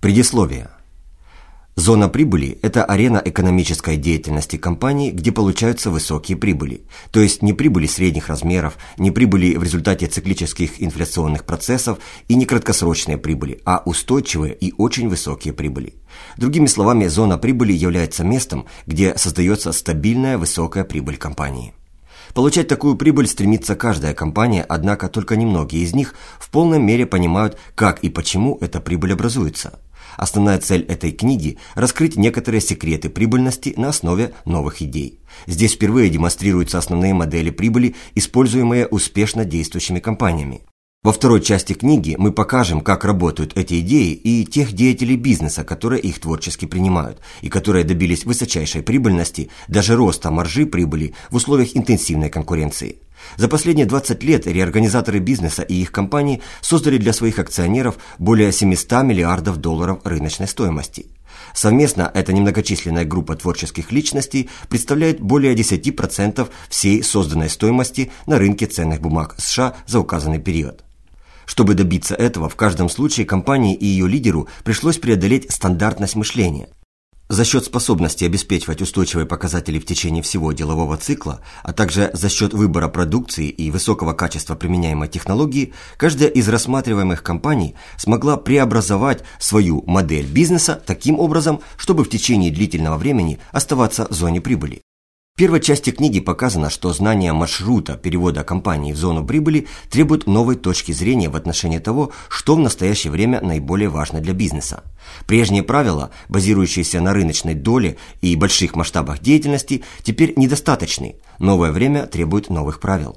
Предисловие. Зона прибыли – это арена экономической деятельности компании, где получаются высокие прибыли. То есть не прибыли средних размеров, не прибыли в результате циклических инфляционных процессов и не краткосрочные прибыли, а устойчивые и очень высокие прибыли. Другими словами, зона прибыли является местом, где создается стабильная высокая прибыль компании. Получать такую прибыль стремится каждая компания, однако только немногие из них в полной мере понимают, как и почему эта прибыль образуется – Основная цель этой книги – раскрыть некоторые секреты прибыльности на основе новых идей. Здесь впервые демонстрируются основные модели прибыли, используемые успешно действующими компаниями. Во второй части книги мы покажем, как работают эти идеи и тех деятелей бизнеса, которые их творчески принимают, и которые добились высочайшей прибыльности, даже роста маржи прибыли в условиях интенсивной конкуренции. За последние 20 лет реорганизаторы бизнеса и их компании создали для своих акционеров более 700 миллиардов долларов рыночной стоимости. Совместно эта немногочисленная группа творческих личностей представляет более 10% всей созданной стоимости на рынке ценных бумаг США за указанный период. Чтобы добиться этого, в каждом случае компании и ее лидеру пришлось преодолеть стандартность мышления – за счет способности обеспечивать устойчивые показатели в течение всего делового цикла, а также за счет выбора продукции и высокого качества применяемой технологии, каждая из рассматриваемых компаний смогла преобразовать свою модель бизнеса таким образом, чтобы в течение длительного времени оставаться в зоне прибыли. Первой части книги показано, что знание маршрута перевода компании в зону прибыли требует новой точки зрения в отношении того, что в настоящее время наиболее важно для бизнеса. Прежние правила, базирующиеся на рыночной доле и больших масштабах деятельности, теперь недостаточны. Новое время требует новых правил.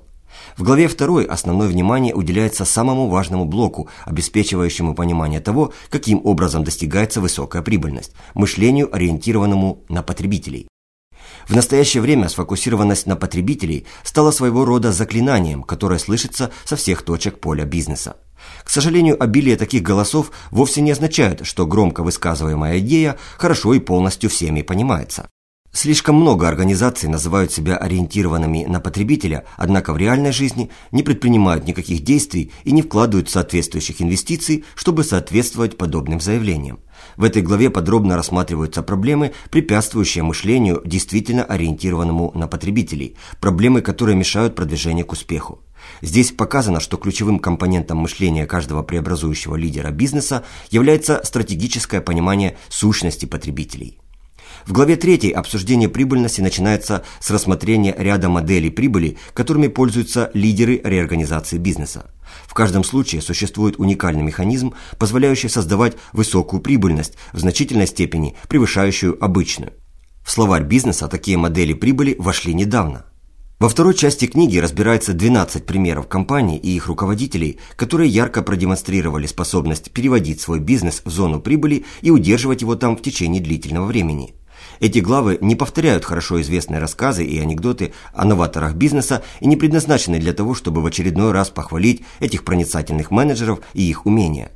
В главе 2 основное внимание уделяется самому важному блоку, обеспечивающему понимание того, каким образом достигается высокая прибыльность – мышлению, ориентированному на потребителей. В настоящее время сфокусированность на потребителей стала своего рода заклинанием, которое слышится со всех точек поля бизнеса. К сожалению, обилие таких голосов вовсе не означает, что громко высказываемая идея хорошо и полностью всеми понимается. Слишком много организаций называют себя ориентированными на потребителя, однако в реальной жизни не предпринимают никаких действий и не вкладывают соответствующих инвестиций, чтобы соответствовать подобным заявлениям. В этой главе подробно рассматриваются проблемы, препятствующие мышлению, действительно ориентированному на потребителей, проблемы, которые мешают продвижению к успеху. Здесь показано, что ключевым компонентом мышления каждого преобразующего лидера бизнеса является стратегическое понимание сущности потребителей. В главе 3 обсуждение прибыльности начинается с рассмотрения ряда моделей прибыли, которыми пользуются лидеры реорганизации бизнеса. В каждом случае существует уникальный механизм, позволяющий создавать высокую прибыльность, в значительной степени превышающую обычную. В словарь бизнеса такие модели прибыли вошли недавно. Во второй части книги разбирается 12 примеров компаний и их руководителей, которые ярко продемонстрировали способность переводить свой бизнес в зону прибыли и удерживать его там в течение длительного времени. Эти главы не повторяют хорошо известные рассказы и анекдоты о новаторах бизнеса и не предназначены для того, чтобы в очередной раз похвалить этих проницательных менеджеров и их умения.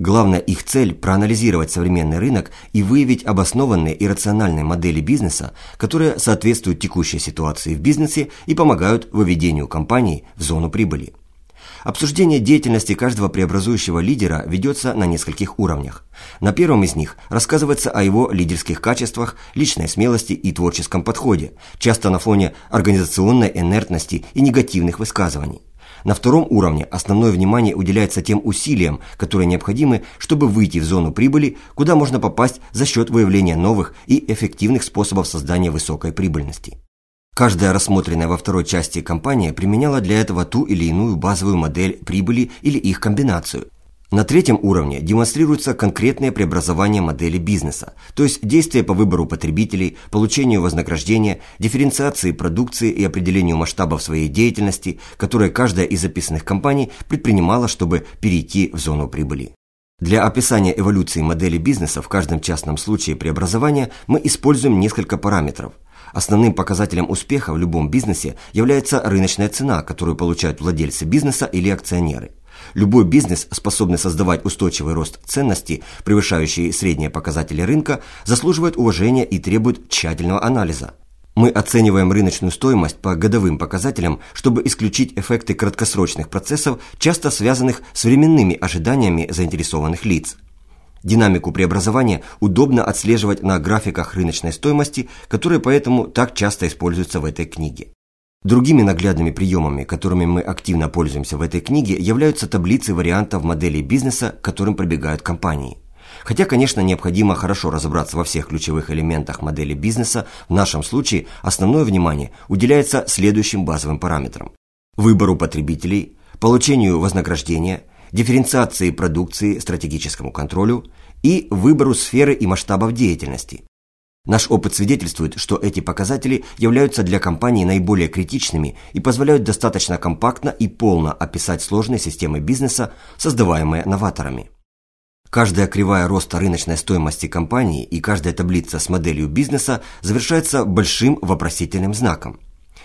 Главная их цель – проанализировать современный рынок и выявить обоснованные и рациональные модели бизнеса, которые соответствуют текущей ситуации в бизнесе и помогают выведению компании в зону прибыли. Обсуждение деятельности каждого преобразующего лидера ведется на нескольких уровнях. На первом из них рассказывается о его лидерских качествах, личной смелости и творческом подходе, часто на фоне организационной инертности и негативных высказываний. На втором уровне основное внимание уделяется тем усилиям, которые необходимы, чтобы выйти в зону прибыли, куда можно попасть за счет выявления новых и эффективных способов создания высокой прибыльности. Каждая рассмотренная во второй части компания применяла для этого ту или иную базовую модель прибыли или их комбинацию. На третьем уровне демонстрируются конкретные преобразования модели бизнеса, то есть действия по выбору потребителей, получению вознаграждения, дифференциации продукции и определению масштабов своей деятельности, которые каждая из записанных компаний предпринимала, чтобы перейти в зону прибыли. Для описания эволюции модели бизнеса в каждом частном случае преобразования мы используем несколько параметров – Основным показателем успеха в любом бизнесе является рыночная цена, которую получают владельцы бизнеса или акционеры. Любой бизнес, способный создавать устойчивый рост ценностей, превышающий средние показатели рынка, заслуживает уважения и требует тщательного анализа. Мы оцениваем рыночную стоимость по годовым показателям, чтобы исключить эффекты краткосрочных процессов, часто связанных с временными ожиданиями заинтересованных лиц. Динамику преобразования удобно отслеживать на графиках рыночной стоимости, которые поэтому так часто используются в этой книге. Другими наглядными приемами, которыми мы активно пользуемся в этой книге, являются таблицы вариантов моделей бизнеса, к которым прибегают компании. Хотя, конечно, необходимо хорошо разобраться во всех ключевых элементах модели бизнеса, в нашем случае основное внимание уделяется следующим базовым параметрам. Выбору потребителей, получению вознаграждения, дифференциации продукции, стратегическому контролю и выбору сферы и масштабов деятельности. Наш опыт свидетельствует, что эти показатели являются для компании наиболее критичными и позволяют достаточно компактно и полно описать сложные системы бизнеса, создаваемые новаторами. Каждая кривая роста рыночной стоимости компании и каждая таблица с моделью бизнеса завершается большим вопросительным знаком.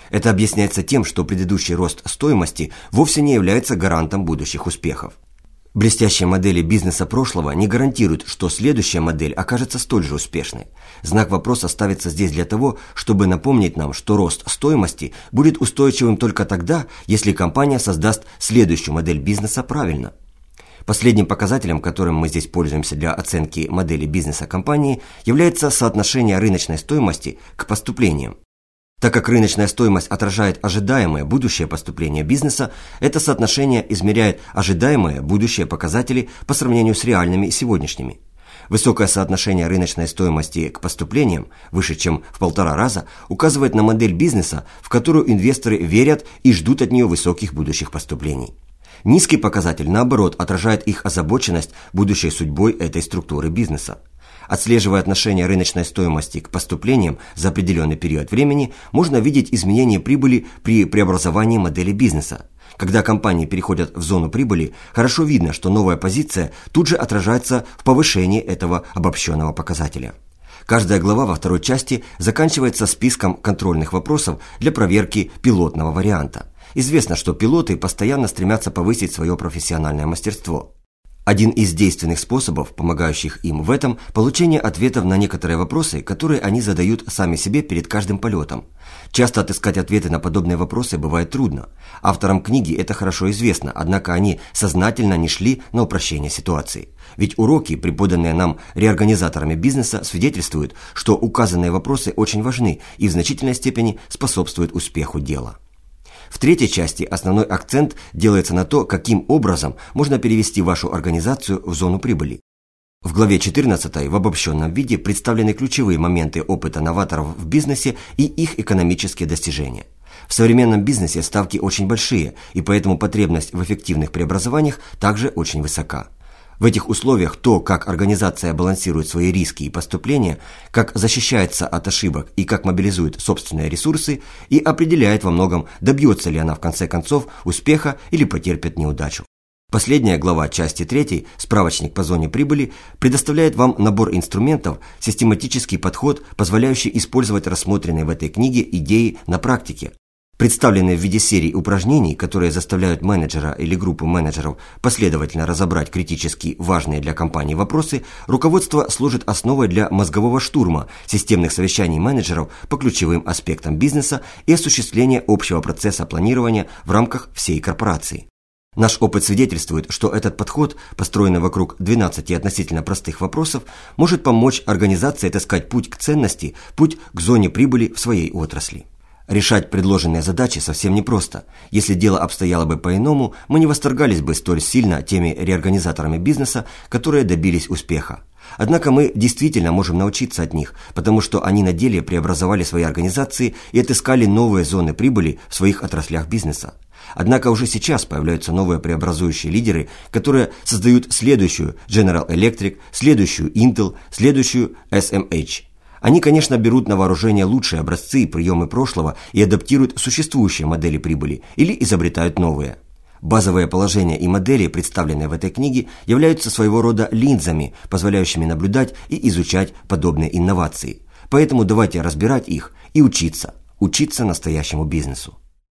Это объясняется тем, что предыдущий рост стоимости вовсе не является гарантом будущих успехов. Блестящие модели бизнеса прошлого не гарантируют, что следующая модель окажется столь же успешной. Знак вопроса ставится здесь для того, чтобы напомнить нам, что рост стоимости будет устойчивым только тогда, если компания создаст следующую модель бизнеса правильно. Последним показателем, которым мы здесь пользуемся для оценки модели бизнеса компании, является соотношение рыночной стоимости к поступлениям. Так как рыночная стоимость отражает ожидаемое будущее поступление бизнеса, это соотношение измеряет ожидаемые будущие показатели по сравнению с реальными сегодняшними. Высокое соотношение рыночной стоимости к поступлениям, выше чем в полтора раза, указывает на модель бизнеса, в которую инвесторы верят и ждут от нее высоких будущих поступлений. Низкий показатель, наоборот, отражает их озабоченность будущей судьбой этой структуры бизнеса. Отслеживая отношение рыночной стоимости к поступлениям за определенный период времени, можно видеть изменение прибыли при преобразовании модели бизнеса. Когда компании переходят в зону прибыли, хорошо видно, что новая позиция тут же отражается в повышении этого обобщенного показателя. Каждая глава во второй части заканчивается списком контрольных вопросов для проверки пилотного варианта. Известно, что пилоты постоянно стремятся повысить свое профессиональное мастерство. Один из действенных способов, помогающих им в этом, получение ответов на некоторые вопросы, которые они задают сами себе перед каждым полетом. Часто отыскать ответы на подобные вопросы бывает трудно. Авторам книги это хорошо известно, однако они сознательно не шли на упрощение ситуации. Ведь уроки, преподанные нам реорганизаторами бизнеса, свидетельствуют, что указанные вопросы очень важны и в значительной степени способствуют успеху дела. В третьей части основной акцент делается на то, каким образом можно перевести вашу организацию в зону прибыли. В главе 14 в обобщенном виде представлены ключевые моменты опыта новаторов в бизнесе и их экономические достижения. В современном бизнесе ставки очень большие, и поэтому потребность в эффективных преобразованиях также очень высока. В этих условиях то, как организация балансирует свои риски и поступления, как защищается от ошибок и как мобилизует собственные ресурсы, и определяет во многом, добьется ли она в конце концов успеха или потерпит неудачу. Последняя глава части 3, справочник по зоне прибыли, предоставляет вам набор инструментов, систематический подход, позволяющий использовать рассмотренные в этой книге идеи на практике, представленные в виде серий упражнений, которые заставляют менеджера или группу менеджеров последовательно разобрать критически важные для компании вопросы, руководство служит основой для мозгового штурма, системных совещаний менеджеров по ключевым аспектам бизнеса и осуществления общего процесса планирования в рамках всей корпорации. Наш опыт свидетельствует, что этот подход, построенный вокруг 12 относительно простых вопросов, может помочь организации отыскать путь к ценности, путь к зоне прибыли в своей отрасли. Решать предложенные задачи совсем непросто. Если дело обстояло бы по-иному, мы не восторгались бы столь сильно теми реорганизаторами бизнеса, которые добились успеха. Однако мы действительно можем научиться от них, потому что они на деле преобразовали свои организации и отыскали новые зоны прибыли в своих отраслях бизнеса. Однако уже сейчас появляются новые преобразующие лидеры, которые создают следующую General Electric, следующую Intel, следующую SMH – они, конечно, берут на вооружение лучшие образцы и приемы прошлого и адаптируют существующие модели прибыли или изобретают новые. Базовые положения и модели, представленные в этой книге, являются своего рода линзами, позволяющими наблюдать и изучать подобные инновации. Поэтому давайте разбирать их и учиться, учиться настоящему бизнесу.